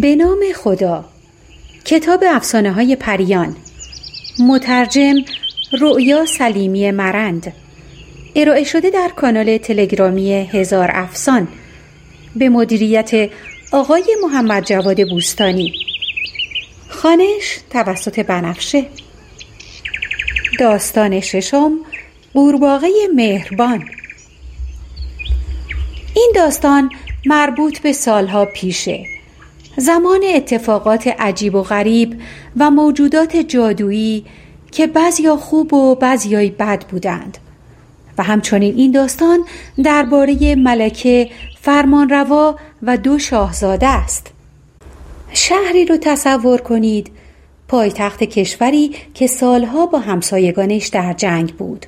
به نام خدا. کتاب افسانه های پریان. مترجم رؤیا سلیمی مرند. ارائه شده در کانال تلگرامی هزار افسان. به مدیریت آقای محمد جواد بوستانی. خانش توسط بنفشه. داستان ششم قورباغه مهربان. این داستان مربوط به سالها پیشه. زمان اتفاقات عجیب و غریب و موجودات جادویی که بعضیا خوب و بعضیای بد بودند. و همچنین این داستان درباره ملکه فرمانروا و دو شاهزاده است. شهری رو تصور کنید پایتخت کشوری که سالها با همسایگانش در جنگ بود.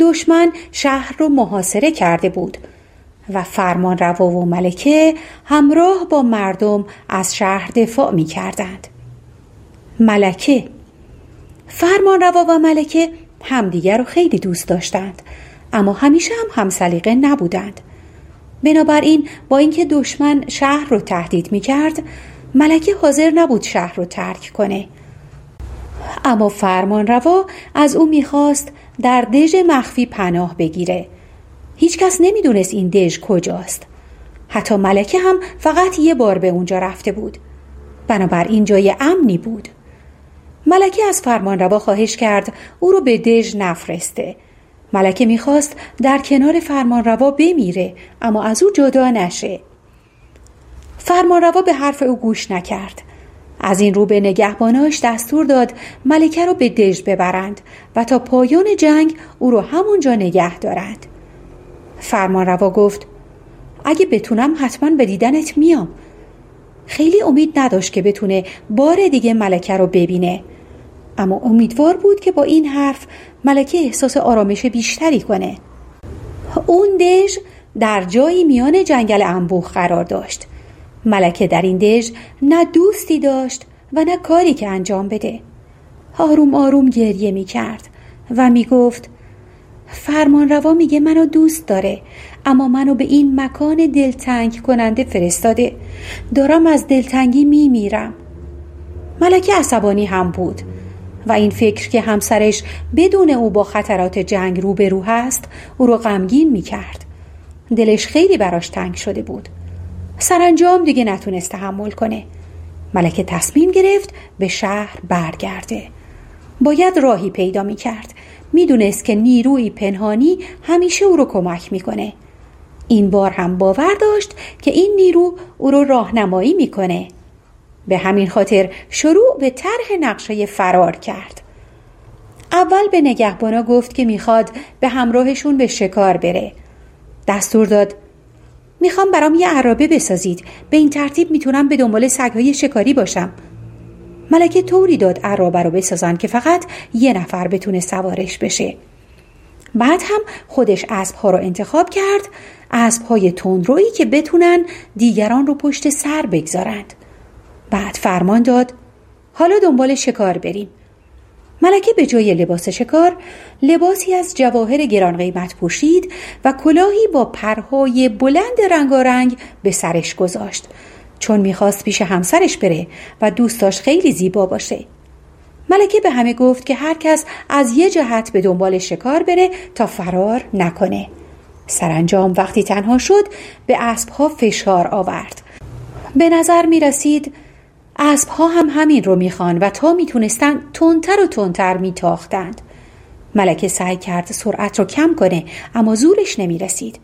دشمن شهر رو محاصره کرده بود. و فرمان روا و ملکه همراه با مردم از شهر دفاع می کردند. ملکه فرمان روا و ملکه همدیگر رو خیلی دوست داشتند اما همیشه هم همسلیقه نبودند. بنابراین با اینکه دشمن شهر رو تهدید می کرد ملکه حاضر نبود شهر رو ترک کنه اما فرمان روا از او می‌خواست در دژ مخفی پناه بگیره هیچکس نمی‌دونست این دژ کجاست. حتی ملکه هم فقط یه بار به اونجا رفته بود. بنابراین جای امنی بود. ملکه از فرمانروا خواهش کرد او رو به دژ نفرسته. ملکه می‌خواست در کنار فرمانروا بمیره اما از او جدا نشه. فرمانروا به حرف او گوش نکرد. از این رو به نگهباناش دستور داد ملکه رو به دژ ببرند و تا پایان جنگ او رو همونجا نگه دارند. فرمانروا گفت اگه بتونم حتما به دیدنت میام. خیلی امید نداشت که بتونه بار دیگه ملکه رو ببینه. اما امیدوار بود که با این حرف ملکه احساس آرامش بیشتری کنه. اون دژ در جایی میان جنگل انبوه قرار داشت. ملکه در این دژ نه دوستی داشت و نه کاری که انجام بده. آروم آروم گریه می کرد و می گفت فرمانروا میگه منو دوست داره اما منو به این مکان دلتنگ کننده فرستاده. دارم از دلتنگی میمیرم. ملکه عصبانی هم بود و این فکر که همسرش بدون او با خطرات جنگ روبرو هست او رو غمگین می‌کرد. دلش خیلی براش تنگ شده بود. سرانجام دیگه نتونست تحمل کنه. ملکه تصمیم گرفت به شهر برگرده. باید راهی پیدا می کرد می‌دونست که نیروی پنهانی همیشه او رو کمک می‌کنه. این بار هم باور داشت که این نیرو او رو راهنمایی می‌کنه. به همین خاطر شروع به طرح نقشه فرار کرد. اول به نگهبانا گفت که می‌خواد به همراهشون به شکار بره. دستور داد می‌خوام برام یه عرابه بسازید. به این ترتیب می‌تونم به دنبال سگهای شکاری باشم. ملکه طوری داد عرابه رو بسازن که فقط یه نفر بتونه سوارش بشه. بعد هم خودش اسبها رو انتخاب کرد اسبهای تندرویی که بتونن دیگران رو پشت سر بگذارند. بعد فرمان داد حالا دنبال شکار بریم. ملکه به جای لباس شکار لباسی از جواهر گران قیمت پوشید و کلاهی با پرهای بلند رنگارنگ به سرش گذاشت. چون می‌خواست پیش همسرش بره و دوست داشت خیلی زیبا باشه. ملکه به همه گفت که هر کس از یه جهت به دنبال شکار بره تا فرار نکنه. سرانجام وقتی تنها شد به اسبها فشار آورد. به نظر می رسید اسبها هم همین رو می‌خوان و تا می‌تونستن تندتر و تندتر میتاختند. ملکه سعی کرد سرعت رو کم کنه اما زورش نمی‌رسید.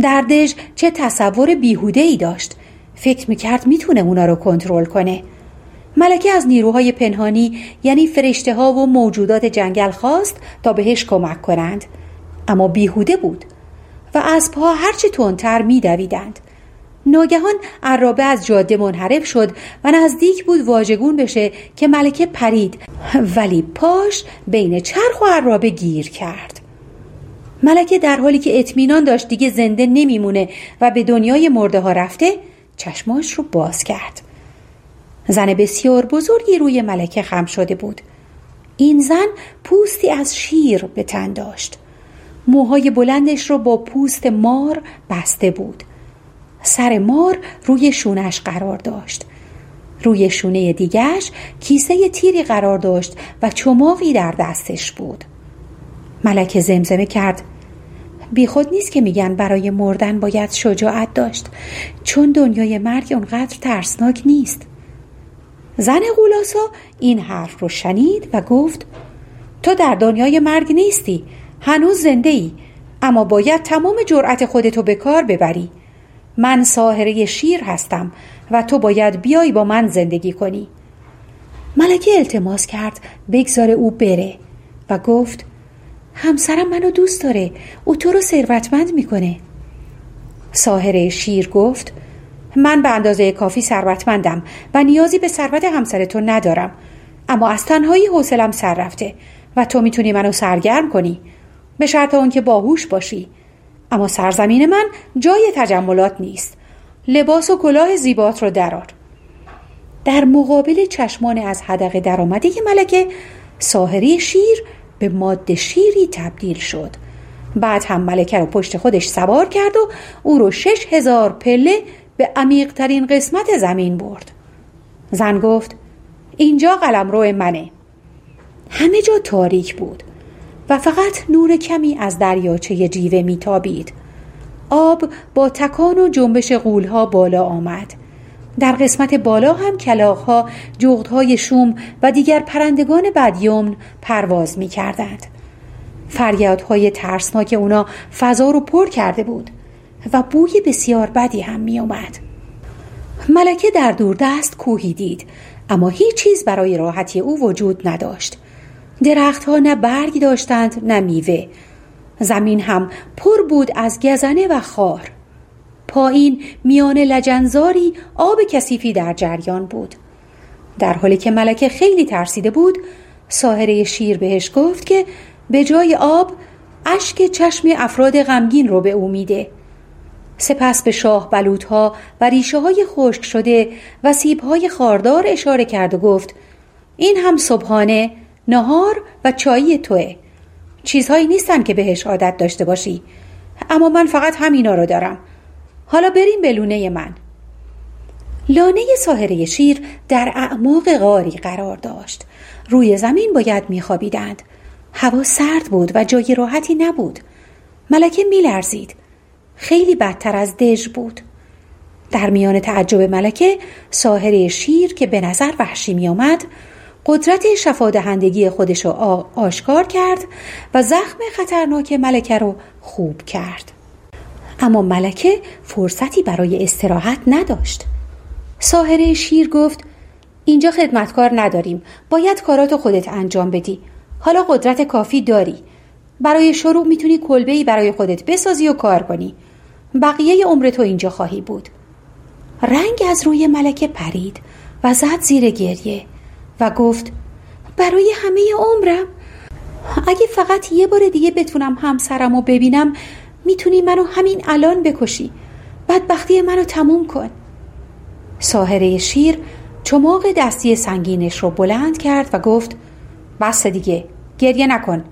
در دژ چه تصور بیهوده ای داشت. فکر می‌کرد می‌تونه اونا رو کنترل کنه. ملکه از نیروهای پنهانی یعنی فرشته ها و موجودات جنگل خواست تا بهش کمک کنند. اما بیهوده بود و اسبها هرچه تندتر میدویدند. ناگهان عرابه از جاده منحرف شد و نزدیک بود واژگون بشه که ملکه پرید ولی پاش بین چرخ و عرابه گیر کرد. ملکه در حالی که اطمینان داشت دیگه زنده نمیمونه و به دنیای مرده ها رفته چشماش رو باز کرد. زن بسیار بزرگی روی ملکه خم شده بود. این زن پوستی از شیر به تن داشت. موهای بلندش رو با پوست مار بسته بود. سر مار روی شونش قرار داشت. روی شونه دیگرش کیسه تیری قرار داشت و چماقی در دستش بود. ملکه زمزمه کرد. بیخود نیست که میگن برای مردن باید شجاعت داشت. چون دنیای مرگ اونقدر ترسناک نیست. زن غولاسا این حرف رو شنید و گفت تو در دنیای مرگ نیستی هنوز زنده ای اما باید تمام جرأت خودتو به کار ببری. من ساهره شیر هستم و تو باید بیای با من زندگی کنی. ملکه التماس کرد بگذار او بره و گفت همسرم منو دوست داره. او تو رو ثروتمند می‌کنه. ساهره شیر گفت من به اندازه کافی ثروتمندم و نیازی به ثروت همسر تو ندارم. اما از تنهایی حوصلم سر رفته و تو می‌تونی منو سرگرم کنی. به شرط اون که باهوش باشی. اما سرزمین من جای تجملات نیست. لباس و کلاه زیبات رو درار در مقابل چشمان از حدقه درآمده ملکه ساهری شیر به ماده شیری تبدیل شد. بعد هم ملکه رو پشت خودش سوار کرد و او رو شش هزار پله به عمیقترین قسمت زمین برد. زن گفت اینجا قلمرو منه. همه جا تاریک بود و فقط نور کمی از دریاچه جیوه میتابید. آب با تکان و جنبش قولها بالا آمد. در قسمت بالا هم کلاغها، جغدهای شوم و دیگر پرندگان بدیومن پرواز می کردند. فریادهای ترسناک اونا فضا رو پر کرده بود و بوی بسیار بدی هم می اومد. ملکه در دست کوهی دید اما هیچ چیز برای راحتی او وجود نداشت. درختها نه برگ داشتند نه میوه. زمین هم پر بود از گزنه و خار. پایین میان لجنزاری آب کثیفی در جریان بود. در حالی که ملکه خیلی ترسیده بود ساهره شیر بهش گفت که به جای آب اشک چشم افراد غمگین رو به او میده. سپس به شاه بلوطها و ریشه های خشک شده و سیب های خاردار اشاره کرد و گفت این هم صبحانه نهار و چایی توه. چیزهایی نیستن که بهش عادت داشته باشی. اما من فقط همینا رو دارم. حالا بریم به لونه من. لانه ساهره شیر در اعماق غاری قرار داشت. روی زمین باید میخوابیدند. هوا سرد بود و جای راحتی نبود. ملکه میلرزید. خیلی بدتر از دژ بود. در میان تعجب ملکه ساهره شیر که به نظر وحشی می آمد قدرت شفادهندگی خودش را آشکار کرد و زخم خطرناک ملکه رو خوب کرد. اما ملکه فرصتی برای استراحت نداشت. ساهره شیر گفت اینجا خدمتکار نداریم باید کاراتو خودت انجام بدی. حالا قدرت کافی داری. برای شروع می‌تونی کلبه برای خودت بسازی و کار کنی. بقیه عمر تو اینجا خواهی بود. رنگ از روی ملکه پرید و زد زیر گریه و گفت برای همه عمرم. اگه فقط یه بار دیگه بتونم همسرم رو ببینم می‌تونی منو همین الان بکشی. بدبختی منو تموم کن. ساهره شیر چماق دستی سنگینش رو بلند کرد و گفت بس دیگه گریه نکن.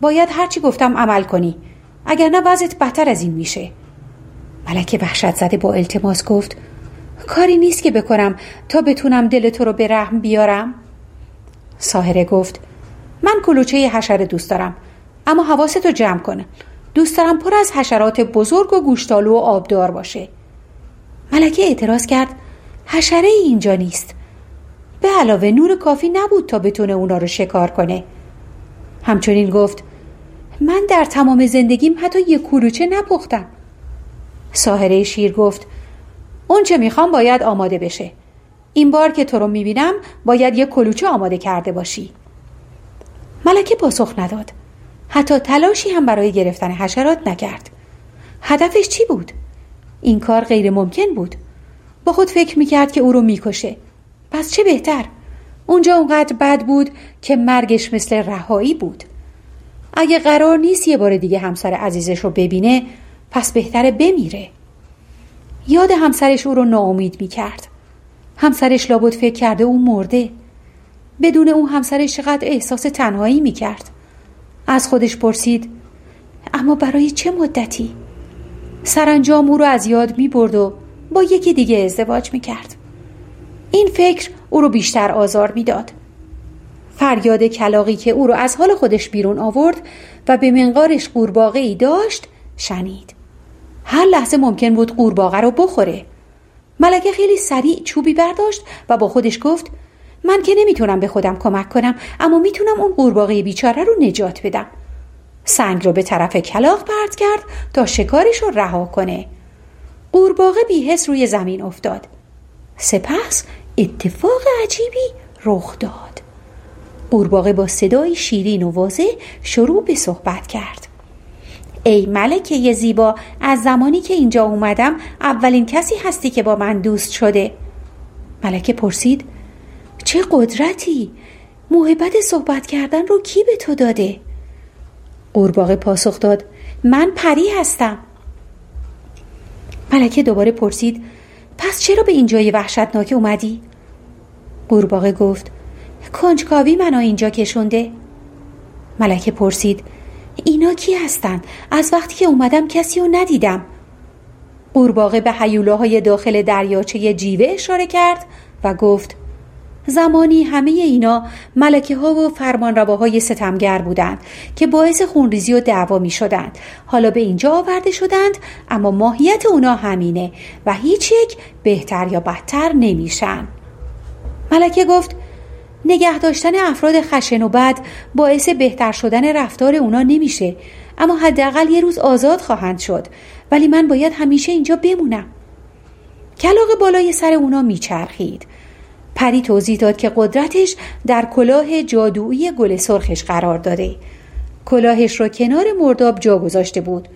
باید هرچی گفتم عمل کنی. اگر نه وضعت بدتر از این میشه. ملکه وحشت زده با التماس گفت کاری نیست که بکنم تا بتونم دل تو رو به رحم بیارم. ساهره گفت من کلوچه حشره دوست دارم اما حواستو جمع کنه دوست دارم پر از حشرات بزرگ و گوشتالو و آبدار باشه. ملکه اعتراض کرد حشره اینجا نیست. به علاوه نور کافی نبود تا بتونه اونا رو شکار کنه. همچنین گفت من در تمام زندگیم حتی یک کلوچه نپختم. ساهره شیر گفت اون چه می‌خوام باید آماده بشه. این بار که تو رو می‌بینم باید یک کلوچه آماده کرده باشی. ملکه پاسخ نداد. حتی تلاشی هم برای گرفتن حشرات نکرد. هدفش چی بود؟ این کار غیر ممکن بود. با خود فکر می‌کرد که او رو می‌کشه. پس چه بهتر؟ اونجا اونقدر بد بود که مرگش مثل رهایی بود. اگه قرار نیست یه بار دیگه همسر عزیزش رو ببینه پس بهتره بمیره. یاد همسرش او رو ناامید می‌کرد. همسرش لابد فکر کرده او مرده. بدون او همسرش چقدر احساس تنهایی می‌کرد. از خودش پرسید اما برای چه مدتی؟ سرانجام او رو از یاد می برد و با یکی دیگه ازدواج می‌کرد. این فکر او رو بیشتر آزار می‌داد. فریاد کلاقی که او رو از حال خودش بیرون آورد و به منقارش قورباغه ای داشت شنید. هر لحظه ممکن بود قورباغه رو بخوره. ملکه خیلی سریع چوبی برداشت و با خودش گفت من که نمی‌تونم به خودم کمک کنم اما می‌تونم اون قورباغه بیچاره رو نجات بدم. سنگ رو به طرف کلاق پرت کرد تا شکارش رو رها کنه. قورباغه بیهس روی زمین افتاد. سپس اتفاق عجیبی رخ داد. قورباغه با صدای شیرین و واضح شروع به صحبت کرد. ای ملکه زیبا از زمانی که اینجا اومدم اولین کسی هستی که با من دوست شده. ملکه پرسید چه قدرتی؟ محبت صحبت کردن رو کی به تو داده؟ قورباغه پاسخ داد من پری هستم. ملکه دوباره پرسید پس چرا به این جای وحشتناک اومدی؟ قورباغه گفت کنجکاوی منو اینجا کشونده. ملکه پرسید اینا کی هستن؟ از وقتی که اومدم کسی رو ندیدم. قورباغه به حیولاهای داخل دریاچه جیوه اشاره کرد و گفت زمانی همه اینا ملکه ها و فرمانرواهای ستمگر بودند که باعث خونریزی و دعوا می شدند. حالا به اینجا آورده شدند اما ماهیت اونا همینه و هیچ یک بهتر یا بدتر نمیشن. ملکه گفت نگه داشتن افراد خشن و بد باعث بهتر شدن رفتار اونا نمیشه اما حداقل یه روز آزاد خواهند شد ولی من باید همیشه اینجا بمونم کلاق بالای سر اونا میچرخید پری توضیح داد که قدرتش در کلاه جادویی گل سرخش قرار داده. کلاهش را کنار مرداب جا گذاشته بود.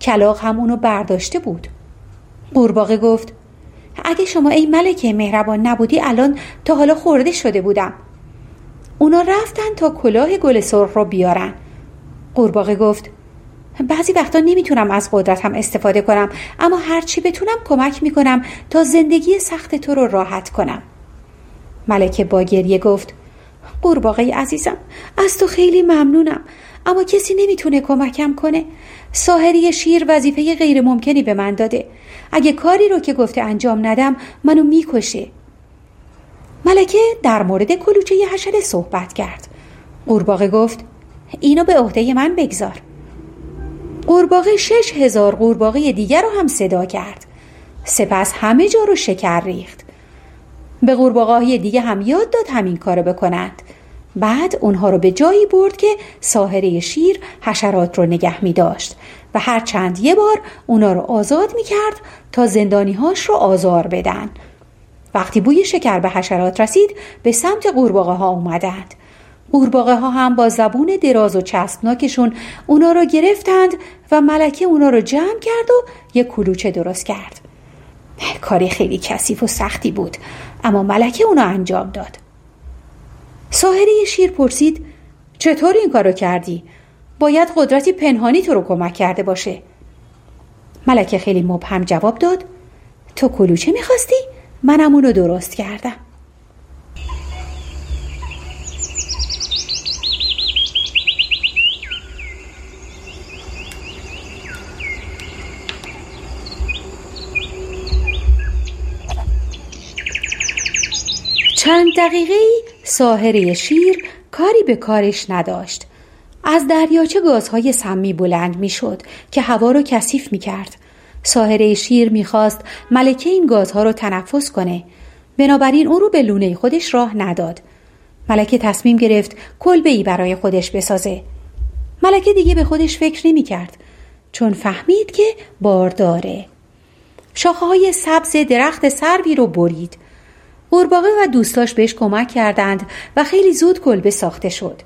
کلاق هم اونو برداشته بود. قورباغه گفت اگه شما ای ملکه مهربان نبودی الان تا حالا خورده شده بودم. اونا رفتن تا کلاه گل سرخ رو بیارن. قورباغه گفت بعضی وقتا نمی‌تونم از قدرتم استفاده کنم اما هرچی بتونم کمک می‌کنم تا زندگی سخت تو رو راحت کنم. ملکه با گریه گفت قورباغه عزیزم از تو خیلی ممنونم اما کسی نمی‌تونه کمکم کنه. ساحری شیر وظیفه غیر ممکنی به من داده. اگه کاری رو که گفته انجام ندم منو می‌کشه. ملکه در مورد کلوچه حشره صحبت کرد. قورباغه گفت اینو به عهده من بگذار. قورباغه شش هزار قورباغه دیگر رو هم صدا کرد. سپس همه جا رو شکر ریخت. به قورباغه‌های دیگه هم یاد داد همین کارو بکنند. بعد اونها رو به جایی برد که ساحره شیر حشرات رو نگه می داشت و هر چند یه بار اونا رو آزاد می کرد تا زندانیهاش رو آزار بدن. وقتی بوی شکر به حشرات رسید به سمت قورباغه ها اومدند. قورباغه ها هم با زبون دراز و چسبناکشون اونا رو گرفتند و ملکه اونا رو جمع کرد و یک کلوچه درست کرد. کاری خیلی کثیف و سختی بود. اما ملکه اونو انجام داد ساهره شیر پرسید چطور این کارو کردی؟ باید قدرتی پنهانی تو رو کمک کرده باشه ملکه خیلی مبهم جواب داد تو کلوچه می‌خواستی؟ منم اونو درست کردم دقیقه ساهره شیر کاری به کارش نداشت. از دریاچه گازهای سمی بلند می‌شد که هوا رو کثیف می کرد. ساهره شیر می‌خواست ملکه این گازها رو تنفس کنه. بنابراین او رو به لونه خودش راه نداد. ملکه تصمیم گرفت کلبه ای برای خودش بسازه. ملکه دیگه به خودش فکر نمی کرد چون فهمید که بارداره. شاخه های سبز درخت سروی رو برید. قورباغه و دوستاش بهش کمک کردند و خیلی زود کلبه ساخته شد.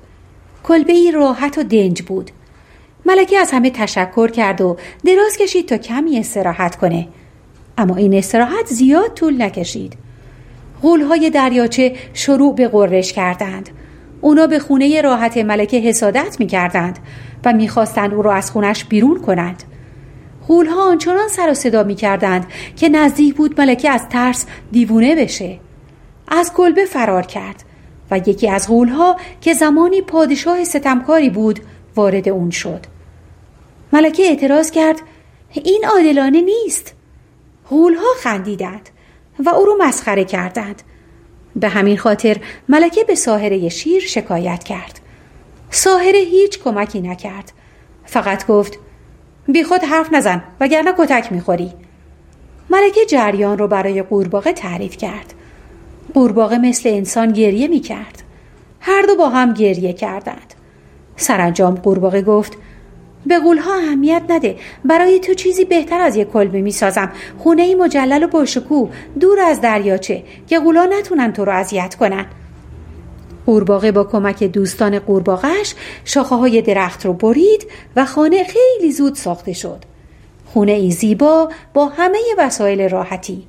کلبه ای راحت و دنج بود. ملکه از همه تشکر کرد و دراز کشید تا کمی استراحت کنه. اما این استراحت زیاد طول نکشید. غولهای دریاچه شروع به قررش کردند. اونا به خونه راحت ملکه حسادت می کردند و می‌خواستند او را از خونش بیرون کنند. غولها آنچنان سر و صدا می کردند که نزدیک بود ملکه از ترس دیوونه بشه. از کلبه فرار کرد و یکی از غولها که زمانی پادشاه ستمکاری بود وارد اون شد. ملکه اعتراض کرد این عادلانه نیست. غولها خندیدند و او رو مسخره کردند. به همین خاطر ملکه به ساهره شیر شکایت کرد. ساهره هیچ کمکی نکرد. فقط گفت بی خود حرف نزن وگرنه کتک می‌خوری. ملکه جریان رو برای قورباغه تعریف کرد. قورباغه مثل انسان گریه می‌کرد. هر دو با هم گریه کردند. سرانجام قورباغه گفت به قولها اهمیت نده. برای تو چیزی بهتر از یک کلبه می‌سازم. خونه ای مجلل و باشکو دور از دریاچه. که قولا نتونن تو رو اذیت کنن. قورباغه با کمک دوستان قورباغش شاخه های درخت رو برید و خانه خیلی زود ساخته شد. خونه ای زیبا با همه وسایل راحتی.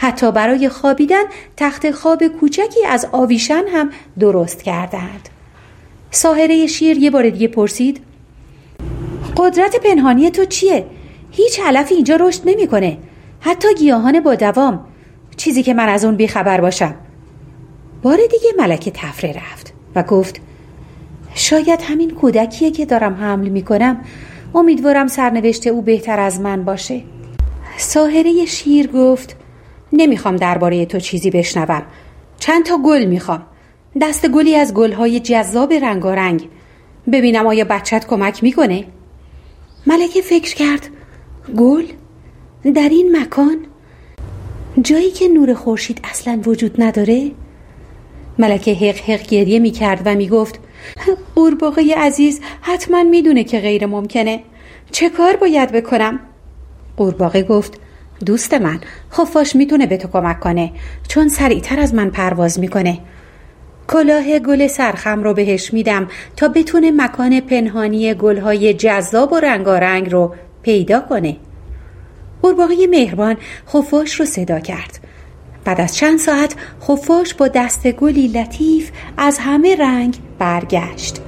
حتی برای خوابیدن تخت خواب کوچکی از آویشن هم درست کردند. ساهره شیر یه بار دیگه پرسید قدرت پنهانی تو چیه؟ هیچ علفی اینجا رشد نمی‌کنه. حتی گیاهان با دوام. چیزی که من از اون بیخبر باشم. بار دیگه ملکه تفره رفت و گفت شاید همین کودکیه که دارم حمل می‌کنم. امیدوارم سرنوشت او بهتر از من باشه. ساهره شیر گفت نمی‌خوام درباره تو چیزی بشنوم. چند تا گل می‌خوام. دست گلی از گلهای جذاب رنگارنگ. ببینم آیا بچت کمک می‌کنه؟ ملکه فکر کرد. گل؟ در این مکان؟ جایی که نور خورشید اصلا وجود نداره؟ ملکه حق حق گریه می کرد و می گفت قورباغه عزیز حتما می‌دونه که غیر ممکنه. چه کار باید بکنم؟ قورباغه گفت دوست من خفاش می‌تونه به تو کمک کنه چون سریعتر از من پرواز می‌کنه. کلاه گل سرخم رو بهش میدم تا بتونه مکان پنهانی گلهای جذاب و رنگارنگ رو پیدا کنه. قورباغه مهربان خفاش رو صدا کرد. بعد از چند ساعت خفاش با دست گلی لطیف از همه رنگ برگشت.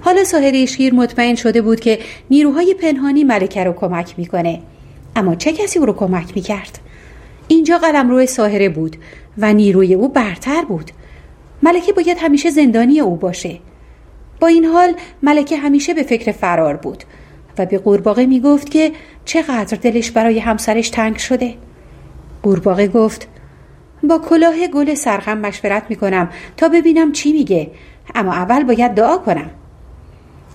حالا ساحره شیر مطمئن شده بود که نیروهای پنهانی ملکه رو کمک می‌کنه. اما چه کسی او رو کمک می‌کرد؟ اینجا روی ساحره بود و نیروی او برتر بود. ملکه باید همیشه زندانی او باشه. با این حال ملکه همیشه به فکر فرار بود و به قورباغه می‌گفت که چقدر دلش برای همسرش تنگ شده. قورباغه گفت با کلاه گل سرخم مشورت می‌کنم تا ببینم چی میگه اما اول باید دعا کنم.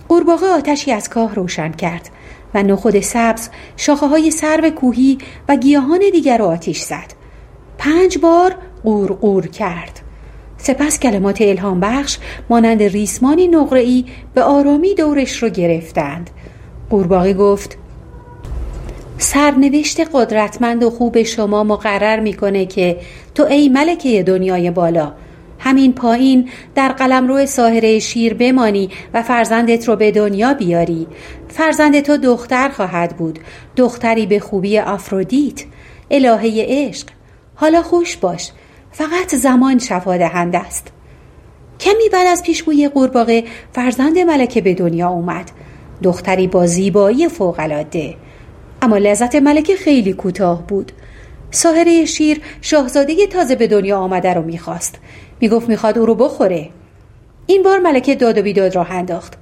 قورباغه آتشی از کاه روشن کرد. و نخود سبز شاخه های سرو کوهی و گیاهان دیگر را آتیش زد. پنج بار قور کرد. سپس کلمات الهام بخش مانند ریسمانی نقره‌ای به آرامی دورش رو گرفتند. قورباغه گفت سرنوشت قدرتمند و خوب شما مقرر می‌کنه که تو ای ملکه دنیای بالا. همین پایین در قلمرو ساحره شیر بمانی و فرزندت رو به دنیا بیاری. فرزند تو دختر خواهد بود. دختری به خوبی آفرودیت. الهه عشق. حالا خوش باش. فقط زمان شفا دهنده است. کمی بعد از پیشگویی قورباغه فرزند ملکه به دنیا اومد. دختری با زیبایی فوقالعاده. اما لذت ملکه خیلی کوتاه بود. ساهره شیر شاهزاده تازه به دنیا آمده رو می‌خواست. می‌گفت می‌خواد او رو بخوره. این بار ملکه داد و بیداد راه انداخت.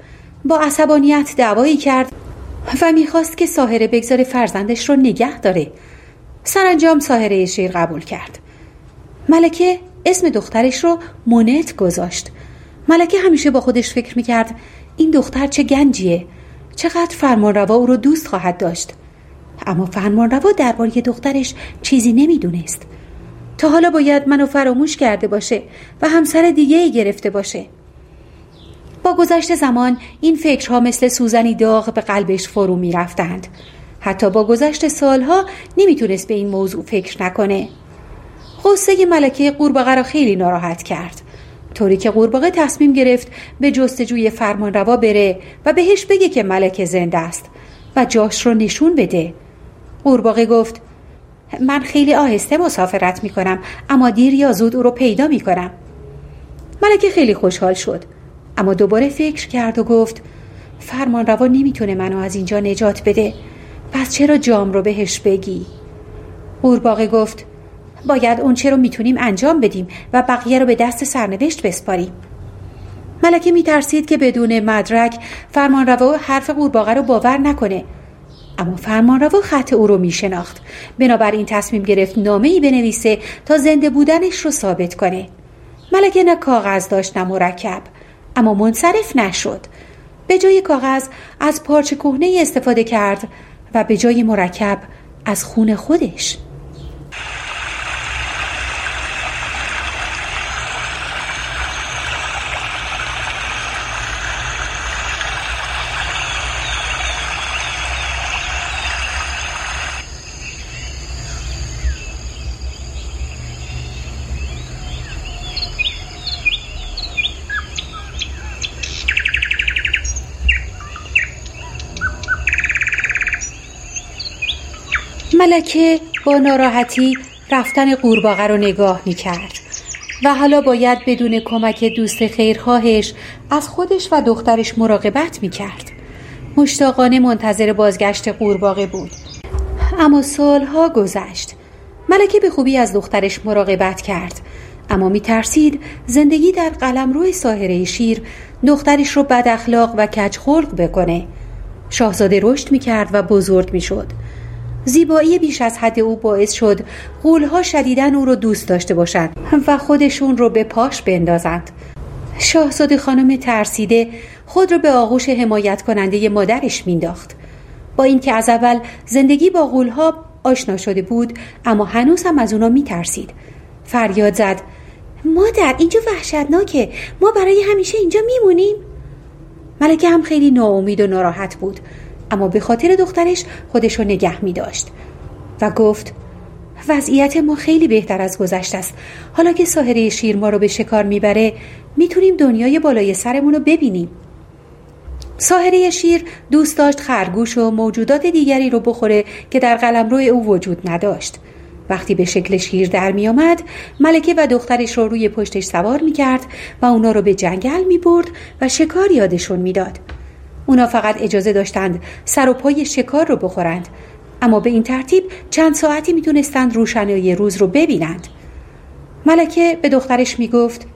با عصبانیت دعوایی کرد و می‌خواست که ساهره بگذاره فرزندش رو نگه داره. سرانجام ساهره شیر قبول کرد. ملکه اسم دخترش رو مونت گذاشت. ملکه همیشه با خودش فکر می‌کرد این دختر چه گنجیه. چقدر فرمانروا او رو دوست خواهد داشت. اما فرمانروا درباره دخترش چیزی نمی‌دونست. تا حالا باید منو فراموش کرده باشه و همسر دیگه ای گرفته باشه. با گذشت زمان این فکرها مثل سوزنی داغ به قلبش فرو می رفتند. حتی با گذشت سالها نمی‌تونست به این موضوع فکر نکنه. غصه ملکه قورباغه را خیلی ناراحت کرد. طوری که قورباغه تصمیم گرفت به جستجوی فرمانروا بره و بهش بگه که ملکه زنده است و جاش رو نشون بده. قورباغه گفت من خیلی آهسته مسافرت می کنم اما دیر یا زود او رو پیدا می کنم ملکه خیلی خوشحال شد. اما دوباره فکر کرد و گفت فرمان روا نمی‌تونه منو از اینجا نجات بده. پس چرا جام رو بهش بگی؟ قورباغه گفت باید اون چه رو می‌تونیم انجام بدیم و بقیه رو به دست سرنوشت بسپاریم. ملکه میترسید که بدون مدرک فرمان روا حرف قورباغه رو باور نکنه. اما فرمانروا خط او رو می شناخت بنابراین تصمیم گرفت نامه ای بنویسه تا زنده بودنش رو ثابت کنه. ملکه نه کاغذ داشت نه مرکب اما منصرف نشد. به جای کاغذ از پارچه کهنه استفاده کرد و به جای مرکب از خون خودش ملکه با ناراحتی رفتن قورباغه رو نگاه می کرد و حالا باید بدون کمک دوست خیرخواهش از خودش و دخترش مراقبت می کرد مشتاقانه منتظر بازگشت قورباغه بود. اما سالها گذشت. ملکه به خوبی از دخترش مراقبت کرد. اما می ترسید زندگی در قلمرو ساحره شیر دخترش رو بد اخلاق و کج خلق بکنه. شاهزاده رشد می کرد و بزرگ می شد زیبایی بیش از حد او باعث شد قولها شدیدن او را دوست داشته باشند و خودشون رو به پاش بندازند. شاهزاده خانم ترسیده خود را به آغوش حمایت کننده مادرش مینداخت با اینکه از اول زندگی با غولها آشنا شده بود اما هنوز هم از اونا میترسید. فریاد زد مادر اینجا وحشتناکه. ما برای همیشه اینجا میمونیم. ملکه هم خیلی ناامید و ناراحت بود. اما به خاطر دخترش خودش رو نگه می داشت و گفت وضعیت ما خیلی بهتر از گذشته است. حالا که ساحره شیر ما رو به شکار می‌بره می‌تونیم دنیای بالای سرمون رو ببینیم. ساحره شیر دوست داشت خرگوش و موجودات دیگری رو بخوره که در قلمرو او وجود نداشت. وقتی به شکل شیر در می آمد ملکه و دخترش رو روی پشتش سوار می کرد و اونا رو به جنگل می برد و شکار یادشون می‌داد. اونا فقط اجازه داشتند سر و پای شکار رو بخورند. اما به این ترتیب چند ساعتی می‌تونستند روشنایی روز رو ببینند. ملکه به دخترش می‌گفت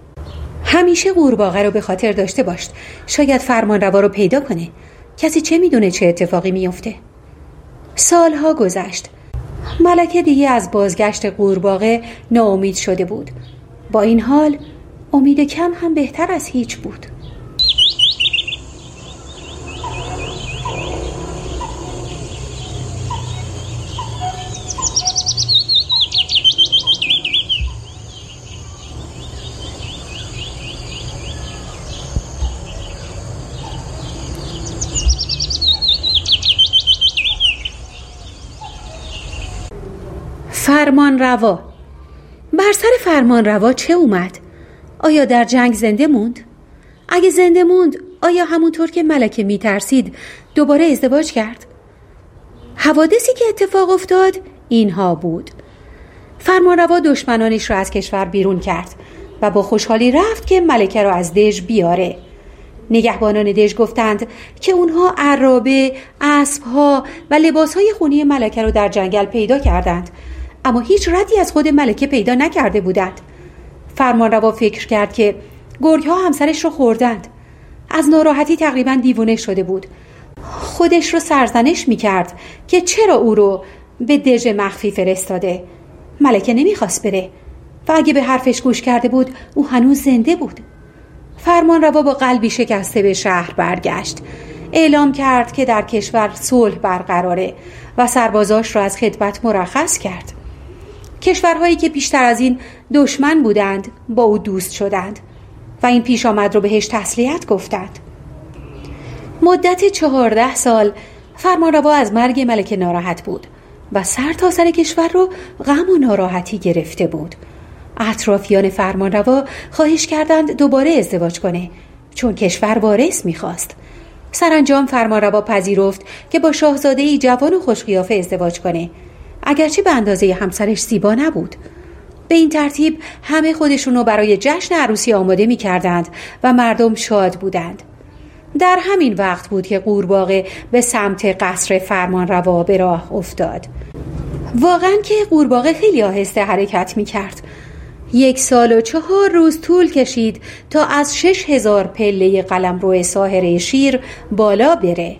همیشه قورباغه رو به خاطر داشته باش شاید فرمان روا رو پیدا کنه. کسی چه می‌دونه چه اتفاقی میفته سالها گذشت. ملکه دیگه از بازگشت قورباغه ناامید شده بود. با این حال امید کم هم بهتر از هیچ بود. فرمان روا بر سر فرمان روا چه اومد؟ آیا در جنگ زنده موند؟ اگه زنده موند آیا همونطور که ملکه میترسید دوباره ازدواج کرد؟ حوادثی که اتفاق افتاد اینها بود فرمانروا دشمنانش را از کشور بیرون کرد و با خوشحالی رفت که ملکه را از دژ بیاره نگهبانان دژ گفتند که اونها عرابه، اسبها و لباسهای خونی ملکه را در جنگل پیدا کردند اما هیچ ردی از خود ملکه پیدا نکرده بودند. فرمانروا فکر کرد که گرگ ها همسرش رو خوردند. از ناراحتی تقریبا دیوانه شده بود. خودش رو سرزنش می کرد که چرا او رو به دژ مخفی فرستاده. ملکه نمی‌خواست بره و اگه به حرفش گوش کرده بود او هنوز زنده بود. فرمان روا با قلبی شکسته به شهر برگشت. اعلام کرد که در کشور صلح برقراره و سربازاش را از خدمت مرخص کرد. کشورهایی که بیشتر از این دشمن بودند با او دوست شدند و این پیش آمد رو بهش تسلیت گفتند. مدت چهارده سال فرمانروا از مرگ ملکه ناراحت بود و سر تا سر کشور رو غم و ناراحتی گرفته بود. اطرافیان فرمانروا خواهش کردند دوباره ازدواج کنه چون کشور وارث می‌خواست. سرانجام فرمانروا پذیرفت که با شاهزاده جوان و خوشقیافه ازدواج کنه. اگرچه به اندازه همسرش زیبا نبود. به این ترتیب همه خودشونو برای جشن عروسی آماده می کردند و مردم شاد بودند. در همین وقت بود که قورباغه به سمت قصر فرمان روا به راه افتاد. واقعا که قورباغه خیلی آهسته حرکت می کرد یک سال و چهار روز طول کشید تا از شش هزار پله قلم روی ساحره شیر بالا بره.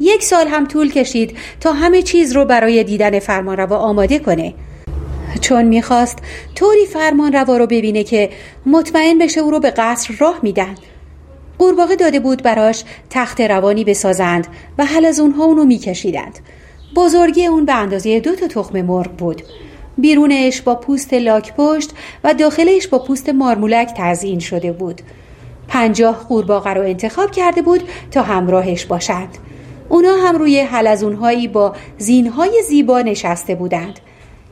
یک سال هم طول کشید تا همه چیز رو برای دیدن فرمانروا آماده کنه. چون می‌خواست طوری فرمانروا رو ببینه که مطمئن بشه او رو به قصر راه میدن. قورباغه داده بود براش تخت روانی بسازند و حل از اونها اونو میکشیدند. بزرگی اون به اندازه دو تا تخم مرغ بود. بیرونش با پوست لاک پشت و داخلش با پوست مارمولک تزیین شده بود. پنجاه قورباغه رو انتخاب کرده بود تا همراهش باشند. اونا هم روی حلزونهایی با زینهای زیبا نشسته بودند.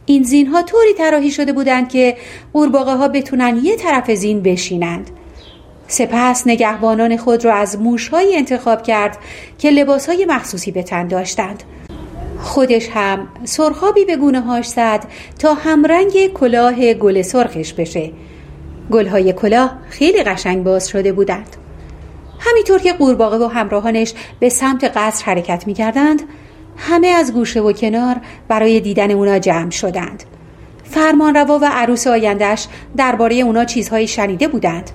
این زینها طوری طراحی شده بودند که قورباغه ها بتونن یه طرف زین بشینند. سپس نگهبانان خود را از موشهایی انتخاب کرد که لباسهای مخصوصی به تن داشتند. خودش هم سرخابی به گونه هاش زد تا همرنگ کلاه گل سرخش بشه. گلهای کلاه خیلی قشنگ باز شده بودند. همینطور که قورباغه و همراهانش به سمت قصر حرکت می کردند همه از گوشه و کنار برای دیدن اونا جمع شدند. فرمانروا و عروس آیندهش درباره اونا چیزهایی شنیده بودند.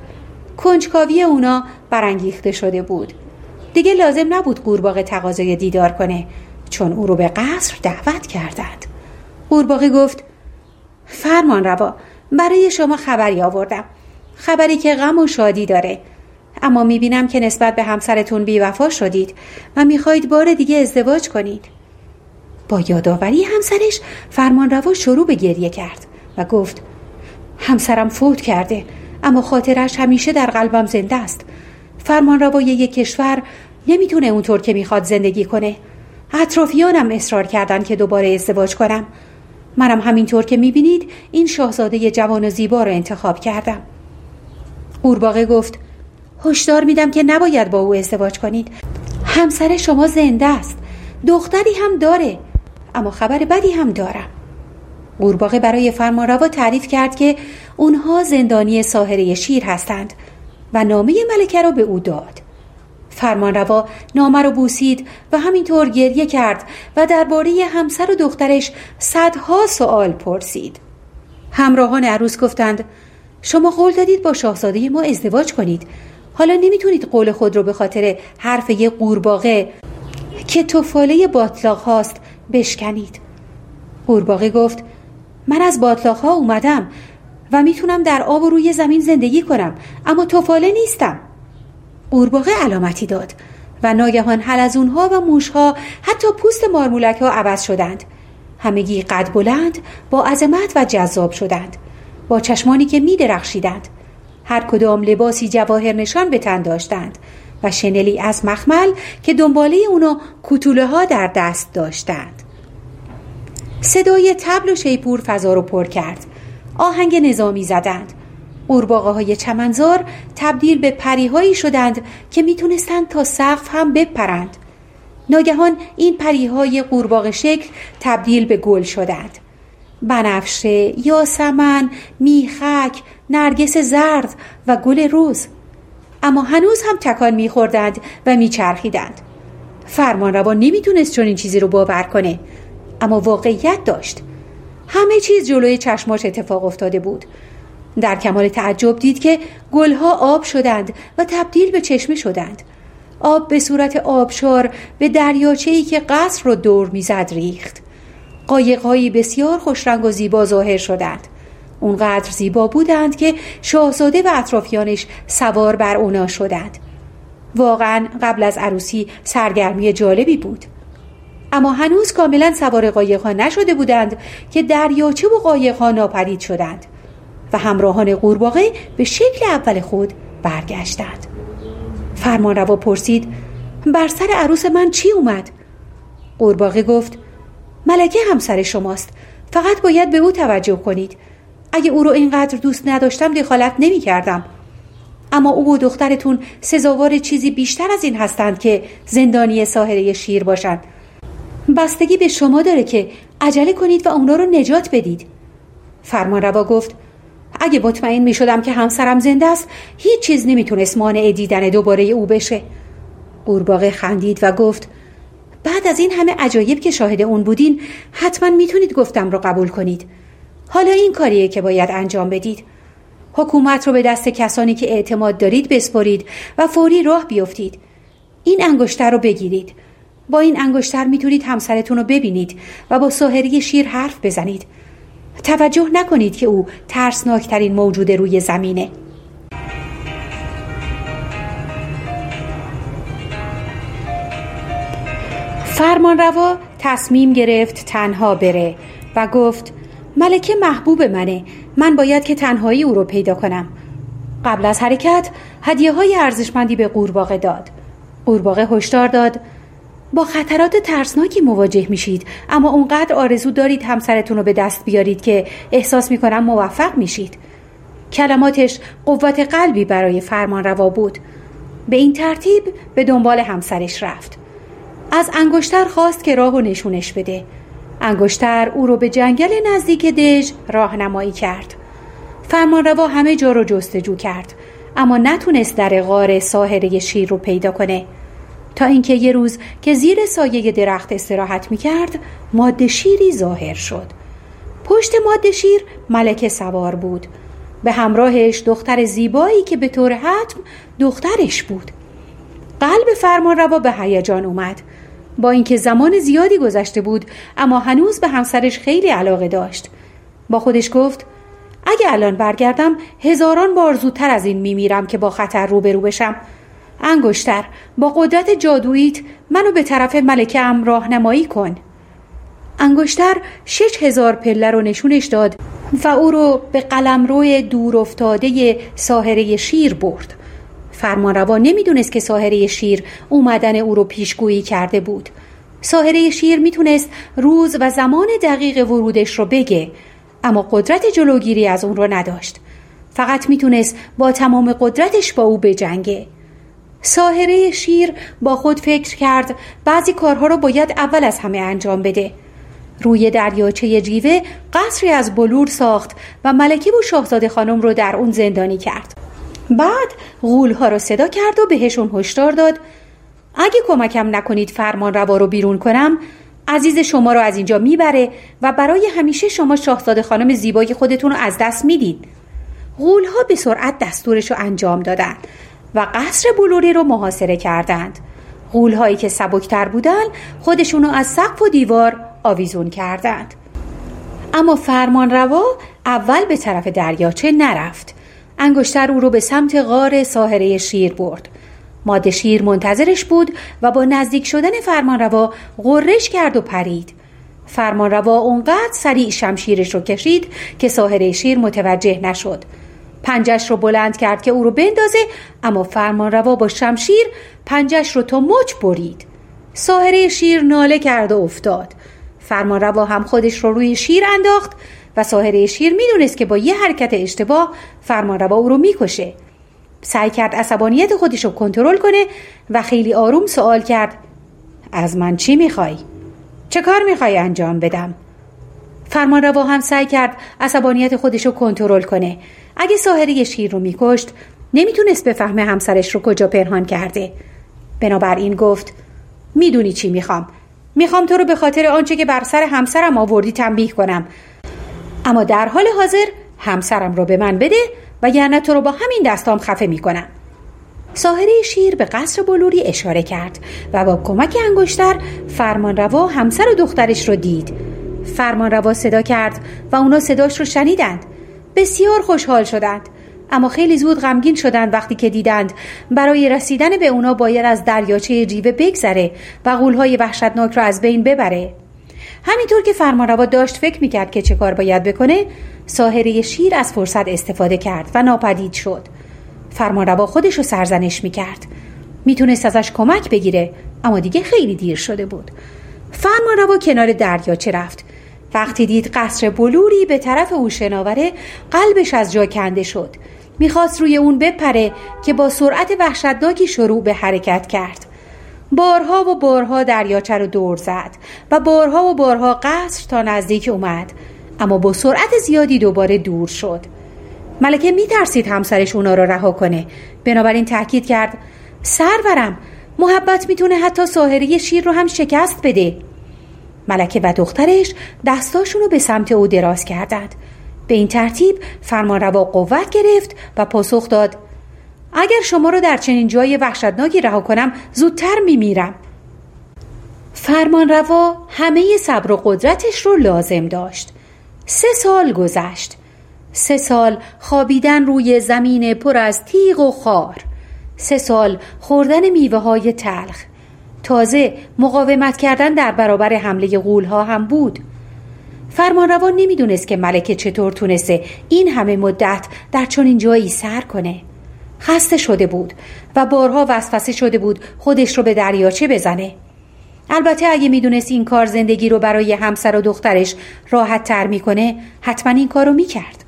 کنجکاوی اونا برانگیخته شده بود. دیگه لازم نبود قورباغه تقاضای دیدار کنه چون او رو به قصر دعوت کردند. قورباغه گفت فرمان روا برای شما خبری آوردم. خبری که غم و شادی داره. اما می‌بینم که نسبت به همسرتون بیوفا شدید و می‌خواهید بار دیگه ازدواج کنید. با یادآوری همسرش فرمانروا شروع به گریه کرد و گفت همسرم فوت کرده اما خاطرش همیشه در قلبم زنده است. فرمانروای یک کشور نمی‌تونه اونطور که می‌خواد زندگی کنه. اطرافیانم اصرار کردن که دوباره ازدواج کنم. منم همینطور که می‌بینید این شاهزاده جوان و زیبا رو انتخاب کردم. قورباغه گفت هشدار میدم که نباید با او ازدواج کنید. همسر شما زنده است. دختری هم داره. اما خبر بدی هم دارم. قورباغه برای فرمانروا تعریف کرد که اونها زندانی ساحره شیر هستند و نامه ملکه را به او داد. فرمانروا نامه رو بوسید و همینطور گریه کرد و درباره همسر و دخترش صدها سوال پرسید. همراهان عروس گفتند شما قول دادید با شاهزاده ما ازدواج کنید. حالا نمی‌تونید قول خود رو به خاطر حرف یه قورباغه که توفاله باطلاق هاست بشکنید. قورباغه گفت من از باطلاق ها اومدم و می‌تونم در آب و روی زمین زندگی کنم اما توفاله نیستم. قورباغه علامتی داد و ناگهان حلزونها و موشها حتی پوست مارمولک ها عوض شدند. همگی قد بلند با عظمت و جذاب شدند. با چشمانی که می درخشیدند هر کدام لباسی جواهر نشان به تن داشتند و شنلی از مخمل که دنباله اونا کتوله ها در دست داشتند. صدای تبل و شیپور فضا رو پر کرد. آهنگ نظامی زدند. قورباغه های چمنزار تبدیل به پریهایی شدند که می‌تونستند تا سقف هم بپرند. ناگهان این پریهای قورباغه شکل تبدیل به گل شدند. بنفشه یاسمن میخک نرگس زرد و گل روز. اما هنوز هم تکان میخوردند و میچرخیدند. فرمانروا نمی‌تونست این چیزی رو باور کنه. اما واقعیت داشت. همه چیز جلوی چشماش اتفاق افتاده بود. در کمال تعجب دید که گلها آب شدند و تبدیل به چشمه شدند. آب به صورت آبشار به دریاچه‌ای که قصر رو دور می‌زد ریخت. قایقهایی بسیار خوشرنگ و زیبا ظاهر شدند. اونقدر زیبا بودند که شاهزاده و اطرافیانش سوار بر اونا شدند. واقعا قبل از عروسی سرگرمی جالبی بود. اما هنوز کاملا سوار قایقها نشده بودند که دریاچه و قایقها ناپدید شدند و همراهان قورباغه به شکل اول خود برگشتند. فرمانروا پرسید بر سر عروس من چی اومد؟ قورباغه گفت ملکه همسر شماست فقط باید به او توجه کنید. اگه او رو اینقدر دوست نداشتم دخالت نمی کردم. اما او و دخترتون سزاوار چیزی بیشتر از این هستند که زندانی ساحره شیر باشند. بستگی به شما داره که عجله کنید و اونا رو نجات بدید. فرمانروا گفت اگه مطمئن می شدم که همسرم زنده است هیچ چیز نمی‌تونست مانع دیدن دوباره او بشه. قورباغه خندید و گفت بعد از این همه عجایب که شاهد اون بودین حتما می‌تونید گفتم رو قبول کنید. حالا این کاریه که باید انجام بدید. حکومت رو به دست کسانی که اعتماد دارید بسپرید و فوری راه بیفتید. این انگشتر رو بگیرید. با این انگشتر می‌تونید همسرتون رو ببینید و با ساحری شیر حرف بزنید. توجه نکنید که او ترسناکترین موجود روی زمینه. فرمانروا تصمیم گرفت تنها بره و گفت ملکه محبوب منه. من باید که تنهایی او رو پیدا کنم. قبل از حرکت هدیه های ارزشمندی به قورباغه داد. قورباغه هشدار داد. با خطرات ترسناکی مواجه میشید اما اونقدر آرزو دارید همسرتون رو به دست بیارید که احساس می‌کنم موفق میشید. کلماتش قوت قلبی برای فرمان روا بود. به این ترتیب به دنبال همسرش رفت. از انگشتر خواست که راه و نشونش بده. انگشتر او رو به جنگل نزدیک دژ راهنمایی کرد. فرمانروا همه جا رو جستجو کرد اما نتونست در غار ساحره شیر رو پیدا کنه. تا اینکه یه روز که زیر سایه درخت استراحت می‌کرد ماده شیری ظاهر شد. پشت ماده شیر ملکه سوار بود. به همراهش دختر زیبایی که به طور حتم دخترش بود. قلب فرمانروا به هیجان اومد. با اینکه زمان زیادی گذشته بود اما هنوز به همسرش خیلی علاقه داشت. با خودش گفت اگه الان برگردم هزاران بار زودتر از این میمیرم که با خطر روبرو بشم. انگشتر با قدرت جادوییت منو به طرف ملکه ام راهنمایی کن. انگشتر شش هزار پله رو نشونش داد و او رو به قلمرو دور افتاده ساهره شیر برد. فرمانروا نمی‌دونست که ساهره شیر اومدن او رو پیشگویی کرده بود. ساهره شیر می‌تونست روز و زمان دقیق ورودش رو بگه اما قدرت جلوگیری از اون رو نداشت. فقط می‌تونست با تمام قدرتش با او بجنگه. ساهره شیر با خود فکر کرد بعضی کارها رو باید اول از همه انجام بده. روی دریاچه جیوه قصری از بلور ساخت و ملکه و شاهزاده خانم رو در اون زندانی کرد. بعد غولها رو صدا کرد و بهشون هشدار داد. اگه کمکم نکنید فرمان روا رو بیرون کنم عزیز شما رو از اینجا می‌بره و برای همیشه شما شاهزاده خانم زیبای خودتون رو از دست می‌دید. غولها به سرعت دستورش رو انجام دادند و قصر بلوری رو محاصره کردند. غولهایی که سبکتر بودن خودشونو از سقف و دیوار آویزون کردند. اما فرمان روا اول به طرف دریاچه نرفت. انگشتر او رو به سمت غار ساحره شیر برد. ماده شیر منتظرش بود و با نزدیک شدن فرمانروا غرش کرد و پرید. فرمانروا اونقدر سریع شمشیرش رو کشید که ساحره شیر متوجه نشد. پنجش رو بلند کرد که او رو بندازه اما فرمانروا با شمشیر پنجش رو تا مچ برید. ساحره شیر ناله کرد و افتاد. فرمانروا هم خودش رو روی شیر انداخت و ساحره شیر می‌دونست که با یه حرکت اشتباه فرمانروا او رو می‌کشه. سعی کرد عصبانیت خودش رو کنترل کنه و خیلی آروم سوال کرد از من چی می‌خوای؟ چه کار می‌خوای انجام بدم؟ فرمانروا هم سعی کرد عصبانیت خودش رو کنترل کنه. اگه ساحره شیر رو میکشت نمی‌تونست بفهمه همسرش رو کجا پنهان کرده. بنابراین گفت می‌دونی چی می‌خوام. می‌خوام تو رو به خاطر آنچه که بر سر همسرم آوردی تنبیه کنم. اما در حال حاضر همسرم رو به من بده و یعنی تو رو با همین دستام خفه می‌کنم. ساحره شیر به قصر بلوری اشاره کرد و با کمک انگشتر فرمانروا همسر و دخترش رو دید. فرمانروا صدا کرد و اونا صداش رو شنیدند. بسیار خوشحال شدند. اما خیلی زود غمگین شدند وقتی که دیدند برای رسیدن به اونا باید از دریاچه جیوه بگذره و غولهای وحشتناک را از بین ببره. همینطور که فرمانروا داشت فکر می‌کرد که چه کار باید بکنه ساهره شیر از فرصت استفاده کرد و ناپدید شد. فرمانروا خودش رو سرزنش می‌کرد. می‌تونست ازش کمک بگیره اما دیگه خیلی دیر شده بود. فرمانروا کنار دریاچه رفت؟ وقتی دید قصر بلوری به طرف او شناوره قلبش از جا کنده شد. می‌خواست روی اون بپره که با سرعت وحشتناکی شروع به حرکت کرد. بارها و بارها دریاچه رو دور زد و بارها و بارها قصر تا نزدیک اومد. اما با سرعت زیادی دوباره دور شد. ملکه میترسید همسرش اونا رو رها کنه. بنابراین تاکید کرد سرورم محبت می‌تونه حتی ساحره شیر رو هم شکست بده. ملکه و دخترش دستاشون رو به سمت او دراز کردند. به این ترتیب فرمانروا قوت گرفت و پاسخ داد اگر شما رو در چنین جای وحشتناکی رها کنم زودتر میمیرم. فرمانروا همه صبر و قدرتش رو لازم داشت. سه سال گذشت. سه سال خوابیدن روی زمین پر از تیغ و خار. سه سال خوردن میوه های تلخ. تازه مقاومت کردن در برابر حمله غول ها هم بود. فرمانروا نمی‌دونست که ملکه چطور تونسته این همه مدت در چنین جایی سر کنه. خسته شده بود و بارها وسوسه شده بود خودش رو به دریاچه بزنه. البته اگه می‌دونست این کار زندگی رو برای همسر و دخترش راحت تر می‌کنه حتما این کارو می‌کرد.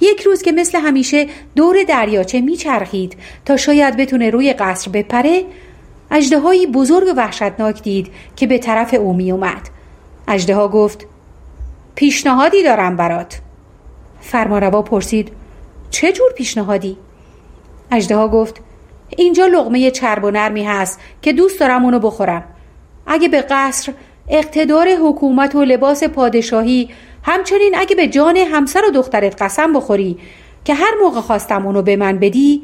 یک روز که مثل همیشه دور دریاچه میچرخید تا شاید بتونه روی قصر بپره اجده بزرگ و وحشتناک دید که به طرف او می اومد اجده گفت پیشنهادی دارم برات. فرمانروا پرسید چه جور پیشنهادی؟ اجده گفت اینجا لغمه چرب و نرمی هست که دوست دارم اونو بخورم. اگه به قصر اقتدار حکومت و لباس پادشاهی همچنین اگه به جان همسر و دخترت قسم بخوری که هر موقع خواستم اونو به من بدی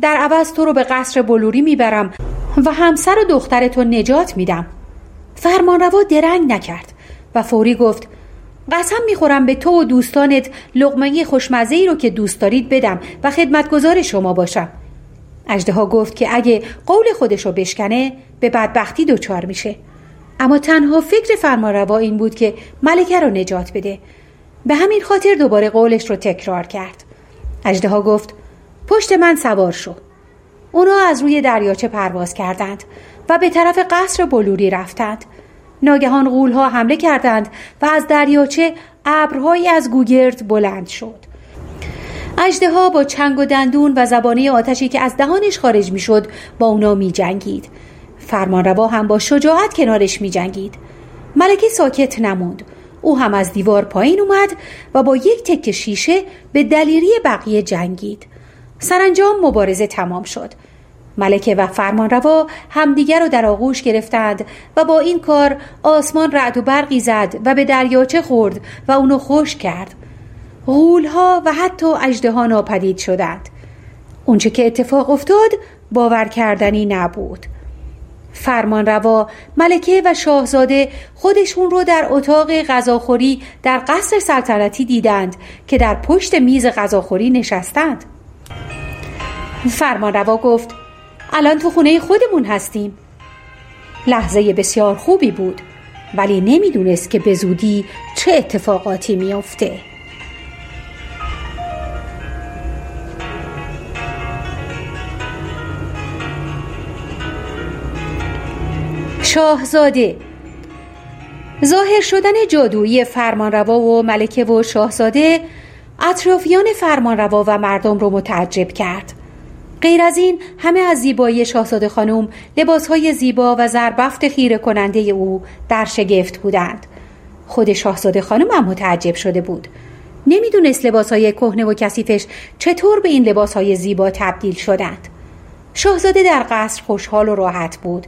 در عوض تو رو به قصر بلوری می‌برم و همسر و دخترتو نجات میدم. فرمانروا درنگ نکرد و فوری گفت قسم می‌خورم به تو و دوستانت لغمه خوشمزه ای رو که دوست دارید بدم و خدمتگزار شما باشم. اجده گفت که اگه قول خودش رو بشکنه به بدبختی دچار میشه. اما تنها فکر فرمانروا این بود که ملکه رو نجات بده. به همین خاطر دوباره قولش رو تکرار کرد. اجده گفت پشت من سوار شو. اونا از روی دریاچه پرواز کردند و به طرف قصر بلوری رفتند. ناگهان غولها حمله کردند و از دریاچه ابرهایی از گوگرد بلند شد. اجده ها با چنگ و دندون و زبانه آتشی که از دهانش خارج می‌شد با اونا می جنگید فرمانروا هم با شجاعت کنارش می جنگید ملکه ساکت نموند. او هم از دیوار پایین اومد و با یک تک شیشه به دلیری بقیه جنگید. سرانجام مبارزه تمام شد. ملکه و فرمانروا همدیگر رو در آغوش گرفتند و با این کار آسمان رعد و برقی زد و به دریاچه خورد و اونو خوش کرد. غولها و حتی اجده ناپدید شدند. اونچه که اتفاق افتاد باور کردنی نبود. فرمانروا ملکه و شاهزاده خودشون رو در اتاق غذاخوری در قصر سلطنتی دیدند که در پشت میز غذاخوری نشستند. فرمانروا گفت الان تو خونه خودمون هستیم. لحظه بسیار خوبی بود ولی نمی‌دونست که به زودی چه اتفاقاتی میافته. شاهزاده ظاهر شدن جادویی فرمانروا و ملکه و شاهزاده اطرافیان فرمانروا و مردم رو متعجب کرد. غیر از این همه از زیبایی شاهزاده خانم لباسهای زیبا و زربفت خیره کننده او در شگفت بودند. خود شاهزاده خانم هم متعجب شده بود. نمی‌دونست لباسهای کهنه و کثیفش چطور به این لباسهای زیبا تبدیل شدند. شاهزاده در قصر خوشحال و راحت بود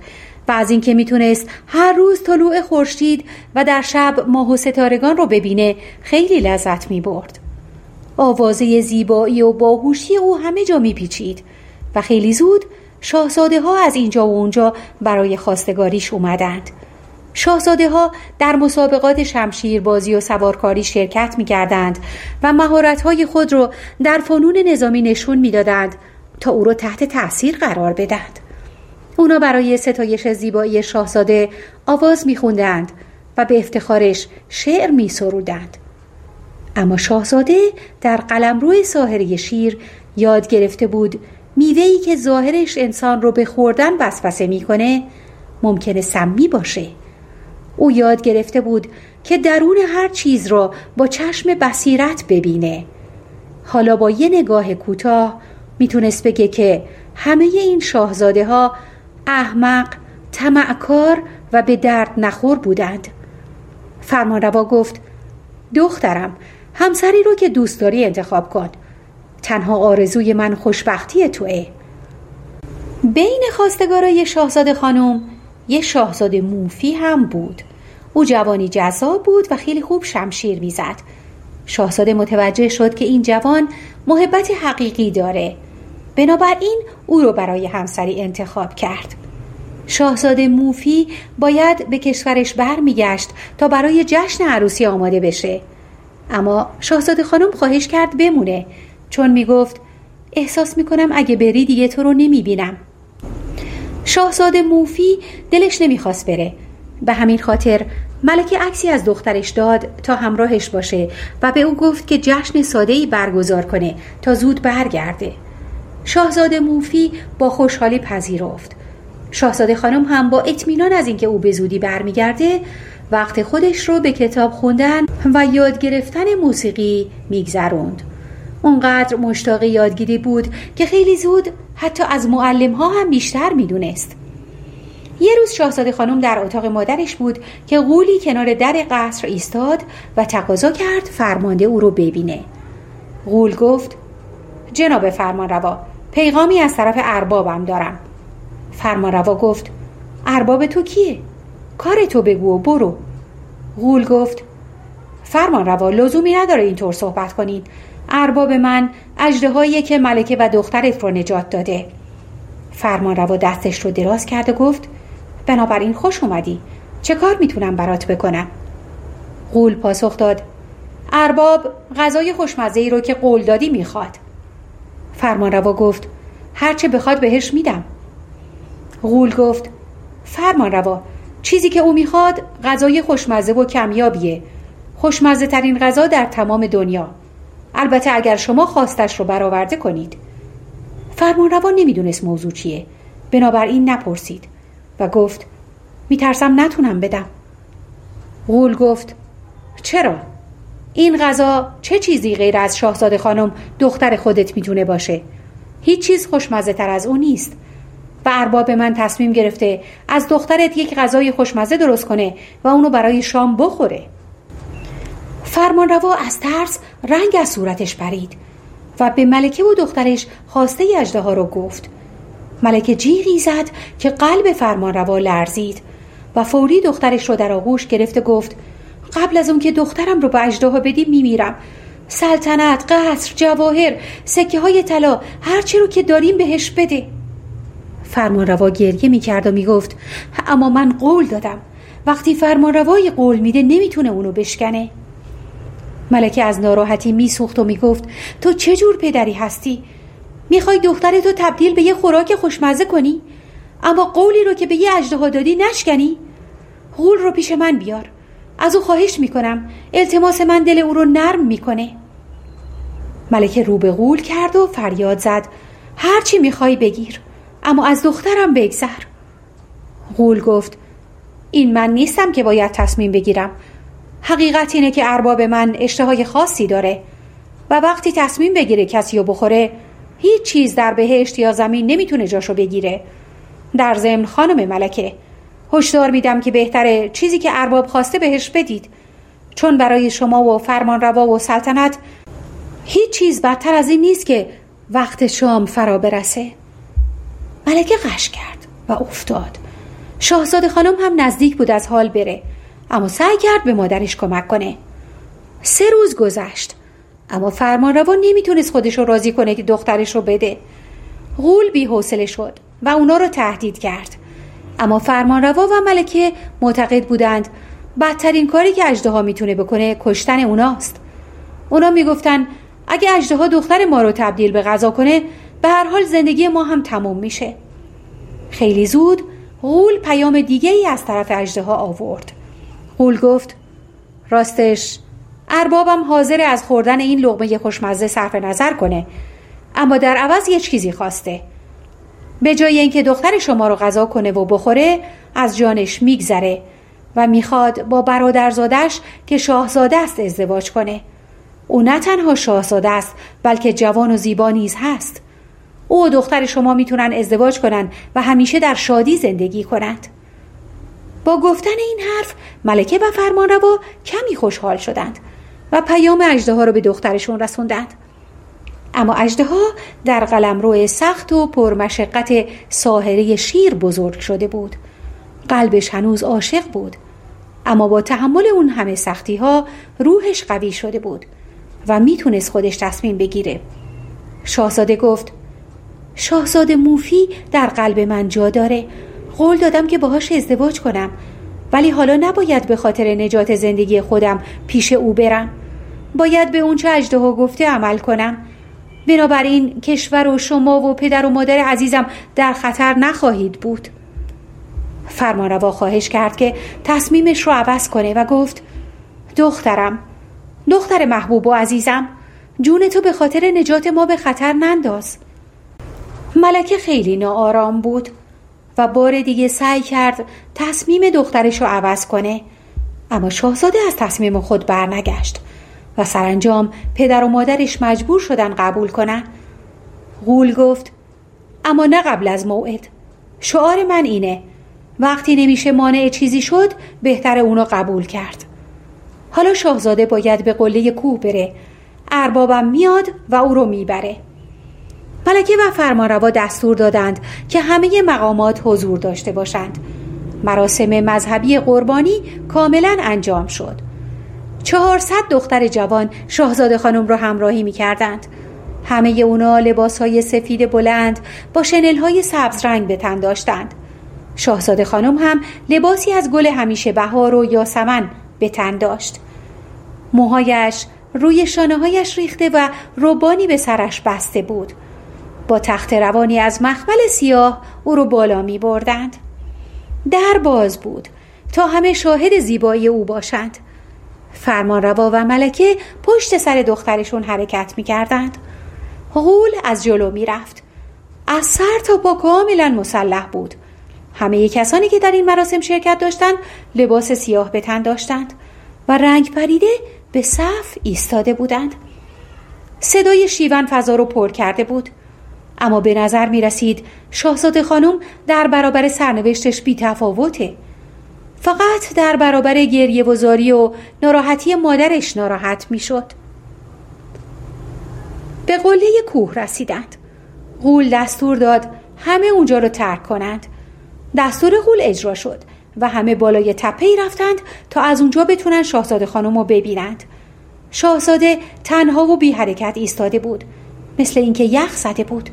و از اینکه می‌تونست هر روز طلوع خورشید و در شب ماه و ستارگان رو ببینه خیلی لذت می‌برد. آوازه زیبایی و باهوشی او همه جا میپیچید. و خیلی زود شاهزاده ها از اینجا و اونجا برای خواستگاریش اومدند شاهزاده ها در مسابقات شمشیر بازی و سوارکاری شرکت می کردند و مهارت های خود را در فنون نظامی نشون می‌دادند تا او را تحت تأثیر قرار بدهند. اونا برای ستایش زیبایی شاهزاده آواز میخوندند و به افتخارش شعر می سرودند. اما شاهزاده در قلمرو ساحری شیر یاد گرفته بود میوهی که ظاهرش انسان رو به خوردن وسوسه می‌کنه ممکنه سمی باشه. او یاد گرفته بود که درون هر چیز را با چشم بصیرت ببینه. حالا با یه نگاه کوتاه می‌تونست بگه که همه این شاهزاده ها احمق، طمعکار و به درد نخور بودند. فرمانروا گفت دخترم همسری رو که دوست داری انتخاب کن. تنها آرزوی من خوشبختی توه بین خواستگارای شاهزاده خانم یه شاهزاده موفی هم بود. او جوانی جذاب بود و خیلی خوب شمشیر می‌زد. شاهزاده متوجه شد که این جوان محبت حقیقی داره. بنابراین او رو برای همسری انتخاب کرد. شاهزاده موفی باید به کشورش برمیگشت تا برای جشن عروسی آماده بشه. اما شاهزاده خانم خواهش کرد بمونه. چون می‌گفت احساس می‌کنم اگه بری دیگه تو رو نمی‌بینم. شاهزاده موفی دلش نمی‌خواست بره. به همین خاطر ملکه عکسی از دخترش داد تا همراهش باشه و به او گفت که جشن ساده ای برگزار کنه تا زود برگرده. شاهزاده موفی با خوشحالی پذیرفت. شاهزاده خانم هم با اطمینان از اینکه او به زودی برمیگرده وقت خودش رو به کتاب خوندن و یاد گرفتن موسیقی میگذروند. اونقدر مشتاق یادگیری بود که خیلی زود حتی از معلم ها هم بیشتر می‌دونست. یه روز شاهزاده خانم در اتاق مادرش بود که غولی کنار در قصر ایستاد و تقاضا کرد فرمانده او رو ببینه. غول گفت جناب فرمانروا پیغامی از طرف اربابم دارم. فرمانروا گفت ارباب تو کیه؟ کار تو بگو و برو. غول گفت فرمانروا لزومی نداره اینطور صحبت کنید. ارباب من اجده که ملکه و دخترت رو نجات داده. فرمانروا دستش رو دراز کرد و گفت بنابراین خوش اومدی. چه کار می‌تونم برات بکنم؟ غول پاسخ داد ارباب غذای خوشمزه ای رو که قول دادی می‌خواد. فرمانروا گفت هرچه بخواد بهش میدم. غول گفت فرمانروا چیزی که او می‌خواد غذای خوشمزه و کمیابیه. خوشمزه ترین غذا در تمام دنیا. البته اگر شما خواستش رو برآورده کنید. فرمانروا نمی‌دونست موضوع چیه. بنابراین نپرسید و گفت میترسم نتونم بدم. غول گفت چرا؟ این غذا چه چیزی غیر از شاهزاده خانم دختر خودت می‌تونه باشه؟ هیچ چیز خوشمزه تر از او نیست. و ارباب من تصمیم گرفته از دخترت یک غذای خوشمزه درست کنه و اونو برای شام بخوره. فرمانروا از ترس رنگ از صورتش پرید و به ملکه و دخترش خواسته اجده ها رو گفت. ملکه جیغی زد که قلب فرمانروا لرزید و فوری دخترش رو در آغوش گرفته گفت قبل از اون که دخترم رو به اجدها بدی میمیرم. سلطنت قصر جواهر سکه های طلا هرچی رو که داریم بهش بده. فرمانروا گریه می‌کرد و می‌گفت اما من قول دادم. وقتی فرمانروای قول میده نمی‌تونه اونو بشکنه. ملکه از ناراحتی میسوخت و می‌گفت تو چه جور پدری هستی؟ می‌خوای دخترتو تبدیل به یه خوراک خوشمزه کنی؟ اما قولی رو که به یه اجدها دادی نشکنی؟ غول رو پیش من بیار. از او خواهش می‌کنم التماس من دل او رو نرم می‌کنه. ملکه رو به غول کرد و فریاد زد هرچی می‌خوای بگیر اما از دخترم بگذر. غول گفت این من نیستم که باید تصمیم بگیرم. حقیقت اینه که ارباب من اشتهای خاصی داره و وقتی تصمیم بگیره کسی رو بخوره هیچ چیز در بهشت یا زمین نمی‌تونه جاشو بگیره. در ضمن خانم ملکه هشدار میدم که بهتره چیزی که ارباب خواسته بهش بدید. چون برای شما و فرمان روا و سلطنت هیچ چیز بدتر از این نیست که وقت شام فرا برسه. ملکه قش کرد و افتاد. شاهزاده خانم هم نزدیک بود از حال بره. اما سعی کرد به مادرش کمک کنه. سه روز گذشت. اما فرمانروا نمی‌تونست خودش رو راضی کنه که دخترش رو بده. غول بی حوصله شد و اونا رو تهدید کرد. اما فرمانروا و ملکه معتقد بودند بدترین کاری که اجدها می‌تونه بکنه کشتن اوناست. اونا می‌گفتن اگه اجدها دختر ما رو تبدیل به غذا کنه به هر حال زندگی ما هم تموم میشه. خیلی زود غول پیام دیگه ای از طرف اجدها آورد. غول گفت راستش اربابم حاضر از خوردن این لغمه خوشمزه صرف نظر کنه اما در عوض یه چیزی خواسته. به جای اینکه دختر شما رو غذا کنه و بخوره از جانش میگذره و می‌خواد با برادرزادش که شاهزاده است ازدواج کنه. او نه تنها شاهزاده است بلکه جوان و زیبا نیز هست. او و دختر شما می‌تونن ازدواج کنن و همیشه در شادی زندگی کنند. با گفتن این حرف ملکه و فرمانروا کمی خوشحال شدند و پیام اجده ها رو به دخترشون رسوندند. اما اجده ها در قلمرو سخت و پرمشقت ساهره شیر بزرگ شده بود. قلبش هنوز عاشق بود اما با تحمل اون همه سختی ها روحش قوی شده بود و می‌تونست خودش تصمیم بگیره. شاهزاده گفت شاهزاده موفی در قلب من جا داره. قول دادم که باهاش ازدواج کنم. ولی حالا نباید به خاطر نجات زندگی خودم پیش او برم. باید به اونچه اجدها گفته عمل کنم. بنابراین کشور و شما و پدر و مادر عزیزم در خطر نخواهید بود. فرمانروا خواهش کرد که تصمیمش رو عوض کنه و گفت دخترم دختر محبوب و عزیزم جون تو به خاطر نجات ما به خطر ننداز. ملکه خیلی ناآرام بود. و بار دیگه سعی کرد تصمیم دخترش رو عوض کنه. اما شاهزاده از تصمیم خود برنگشت و سرانجام پدر و مادرش مجبور شدن قبول کنن. غول گفت اما نه قبل از موعد. شعار من اینه. وقتی نمیشه مانع چیزی شد بهتر اونو قبول کرد. حالا شاهزاده باید به قله کوه بره. اربابم میاد و او رو می‌بره. ملکه و فرمانروا دستور دادند که همه مقامات حضور داشته باشند مراسم مذهبی قربانی کاملا انجام شد چهارصد دختر جوان شاهزاده خانم را همراهی می کردند. همه اونا لباس های سفید بلند با شنل های سبز رنگ به تن داشتند. شاهزاده خانم هم لباسی از گل همیشه بهار و یاسمن به تن داشت. موهایش روی شانه هایش ریخته و روبانی به سرش بسته بود. با تخت روانی از مخمل سیاه او رو بالا می بردند. در باز بود تا همه شاهد زیبایی او باشند. فرمانروا و ملکه پشت سر دخترشون حرکت می کردند. غول از جلو می رفت. از سر تا با کاملا مسلح بود. همه کسانی که در این مراسم شرکت داشتند لباس سیاه به تن داشتند و رنگ پریده به صف ایستاده بودند. صدای شیون فضا رو پر کرده بود. اما به نظر می رسید شاهزاده خانم در برابر سرنوشتش بی تفاوته. فقط در برابر گریه وزاری و ناراحتی مادرش ناراحت می شد. به قله کوه رسیدند. غول دستور داد همه اونجا رو ترک کنند. دستور غول اجرا شد و همه بالای تپه رفتند تا از اونجا بتونن شاهزاده خانم رو ببینند. شاهزاده تنها و بی حرکت ایستاده بود مثل اینکه یخ زده بود.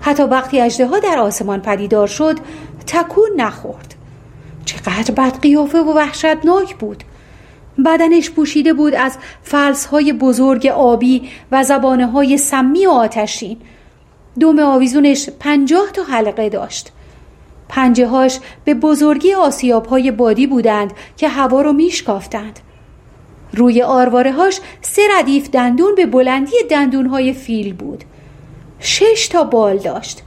حتی وقتی اجده در آسمان پدیدار شد تکون نخورد. چقدر بد قیافه و وحشتناک بود. بدنش پوشیده بود از های بزرگ آبی و زبانه های سمی و آتشین. دوم آویزونش پنجاه تا حلقه داشت. پنجه هاش به بزرگی آسیاب های بادی بودند که هوا رو میشکافتند. روی آرواره هاش سه ردیف دندون به بلندی دندون های فیل بود. شش تا بال داشت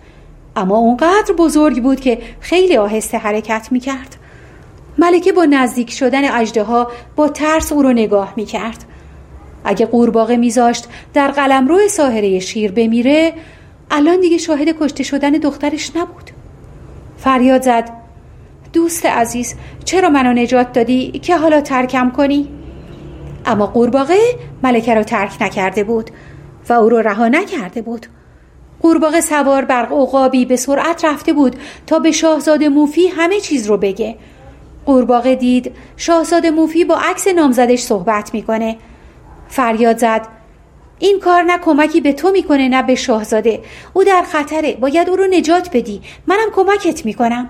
اما اونقدر بزرگ بود که خیلی آهسته حرکت می کرد ملکه با نزدیک شدن اجده ها با ترس او رو نگاه می کرد. اگه قورباغه میذاشت در قلمرو ساحره شیر بمیره الان دیگه شاهد کشته شدن دخترش نبود فریاد زد دوست عزیز چرا منو نجات دادی که حالا ترکم کنی؟ اما قورباغه ملکه رو ترک نکرده بود و او رو رها نکرده بود قورباغه سوار بر عقابی به سرعت رفته بود تا به شاهزاده موفی همه چیز رو بگه. قورباغه دید شاهزاده موفی با عکس نامزدش صحبت می‌کنه. فریاد زد این کار نه کمکی به تو می‌کنه نه به شاهزاده. او در خطره. باید او رو نجات بدی. منم کمکت می‌کنم.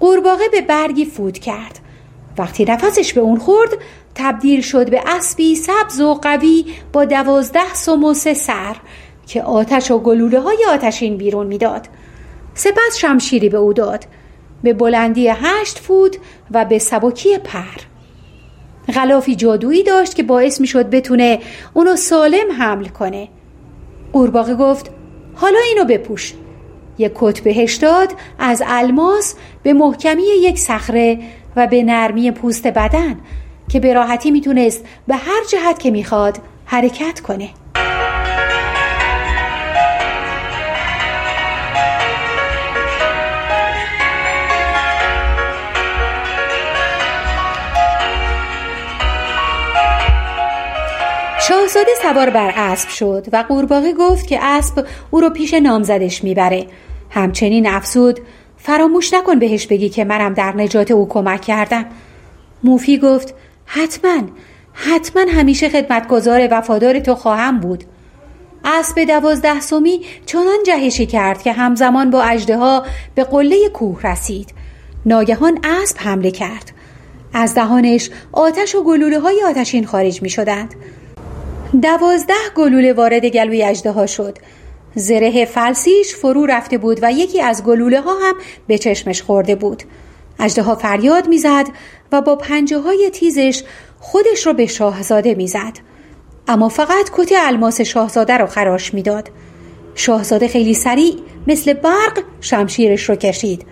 قورباغه به برگی فود کرد. وقتی نفسش به اون خورد تبدیل شد به اسبی سبز و قوی با دوازده سموس سر. که آتش و گلوله های آتشین بیرون می‌داد. سپس شمشیری به او داد. به بلندی هشت فوت و به سبکی پر. غلافی جادویی داشت که باعث می شد بتونه اونو سالم حمل کنه. قورباغه گفت حالا اینو بپوش. یک کت بهش داد از الماس به محکمی یک صخره و به نرمی پوست بدن که به راحتی می‌تونست به هر جهت که می‌خواد حرکت کنه. شاهزاده سوار بر اسب شد و قورباغه گفت که اسب او رو پیش نامزدش می‌بره. همچنین افسود فراموش نکن بهش بگی که منم در نجات او کمک کردم. موفی گفت حتما حتما همیشه خدمتگزار وفادار تو خواهم بود. اسب دوازده سومی چنان جهشی کرد که همزمان با ها به قله کوه رسید. ناگهان اسب حمله کرد. از دهانش آتش و گلوله های آتشین خارج می شدند دوازده گلوله وارد گلوی اجده شد. زره فلسیش فرو رفته بود و یکی از گلوله ها هم به چشمش خورده بود. اجده فریاد می‌زد و با پنجه های تیزش خودش را به شاهزاده می‌زد. اما فقط کت الماس شاهزاده رو خراش می‌داد. شاهزاده خیلی سریع مثل برق شمشیرش رو کشید.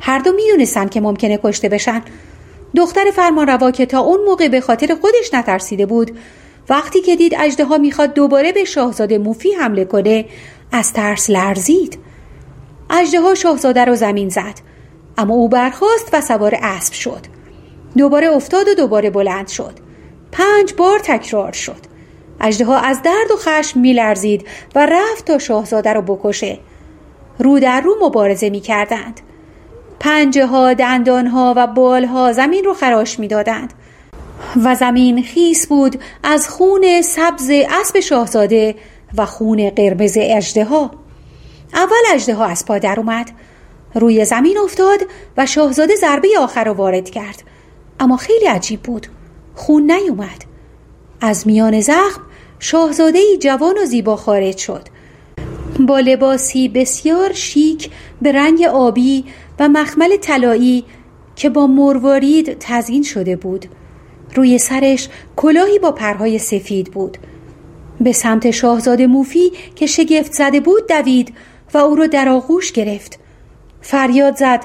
هر دو می‌دونستن که ممکنه کشته بشن. دختر فرمانروا که تا اون موقع به خاطر خودش نترسیده بود وقتی که دید اجده می‌خواد دوباره به شاهزاده موفی حمله کنه از ترس لرزید. اجده شاهزاده رو زمین زد اما او برخاست و سوار اسب شد. دوباره افتاد و دوباره بلند شد. پنج بار تکرار شد. اجده از درد و خشم میلرزید و رفت تا شاهزاده رو بکشه. رو در رو مبارزه می کردند پنجه ها دندان ها و بال ها زمین رو خراش می دادند و زمین خیس بود از خون سبز اسب شاهزاده و خون قرمز اجده ها. اول اجده ها از پا در اومد روی زمین افتاد و شاهزاده ضربه آخر رو وارد کرد. اما خیلی عجیب بود خون نیومد. از میان زخم شاهزاده جوان و زیبا خارج شد. با لباسی بسیار شیک به رنگ آبی و مخمل طلایی که با مروارید تزیین شده بود. روی سرش کلاهی با پرهای سفید بود. به سمت شاهزاده موفی که شگفت زده بود دوید و او را در آغوش گرفت. فریاد زد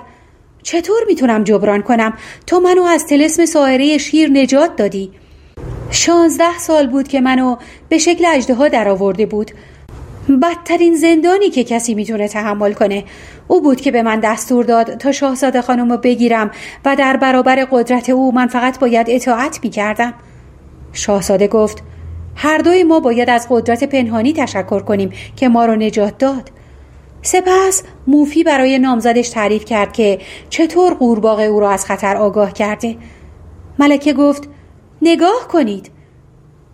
چطور می‌تونم جبران کنم؟ تو منو از تلسم ساهره شیر نجات دادی. شانزده سال بود که منو به شکل اجده ها در آورده بود. بدترین زندانی که کسی می‌تونه تحمل کنه. او بود که به من دستور داد تا شاهزاده خانم رو بگیرم و در برابر قدرت او من فقط باید اطاعت می‌کردم. شاهزاده گفت هر دوی ما باید از قدرت پنهانی تشکر کنیم که ما رو نجات داد. سپس موفی برای نامزدش تعریف کرد که چطور قورباغه او را از خطر آگاه کرده. ملکه گفت نگاه کنید.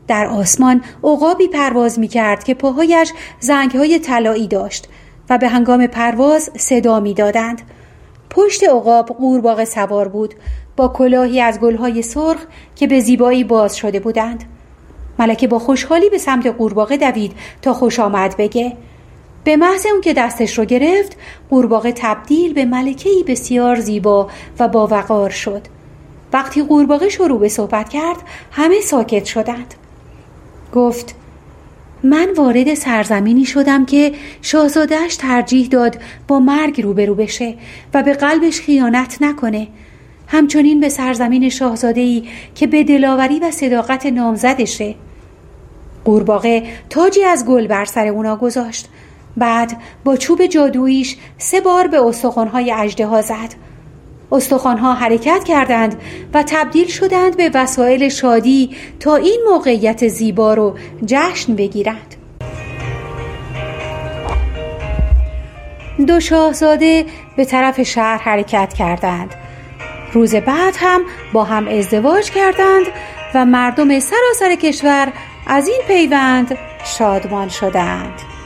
در آسمان عقابی پرواز می کرد که پاهایش های طلایی داشت و به هنگام پرواز صدا می دادند. پشت عقاب قورباغه سوار بود با کلاهی از گلهای سرخ که به زیبایی باز شده بودند. ملکه با خوشحالی به سمت قورباغه دوید تا خوش آمد بگه به محض اون که دستش رو گرفت قورباغه تبدیل به ملکهی بسیار زیبا و باوقار شد وقتی قورباغه شروع به صحبت کرد همه ساکت شدند گفت من وارد سرزمینی شدم که شاهزادهش ترجیح داد با مرگ روبرو بشه و به قلبش خیانت نکنه. همچنین به سرزمین شاهزاده که به دلاوری و صداقت نامزدشه. قورباغه تاجی از گل بر سر اونا گذاشت. بعد با چوب جادویش سه بار به استخوانهای اجده ها زد. استخوانها حرکت کردند و تبدیل شدند به وسایل شادی تا این موقعیت زیبا رو جشن بگیرند. دو شاهزاده به طرف شهر حرکت کردند. روز بعد هم با هم ازدواج کردند و مردم سراسر کشور از این پیوند شادمان شدند.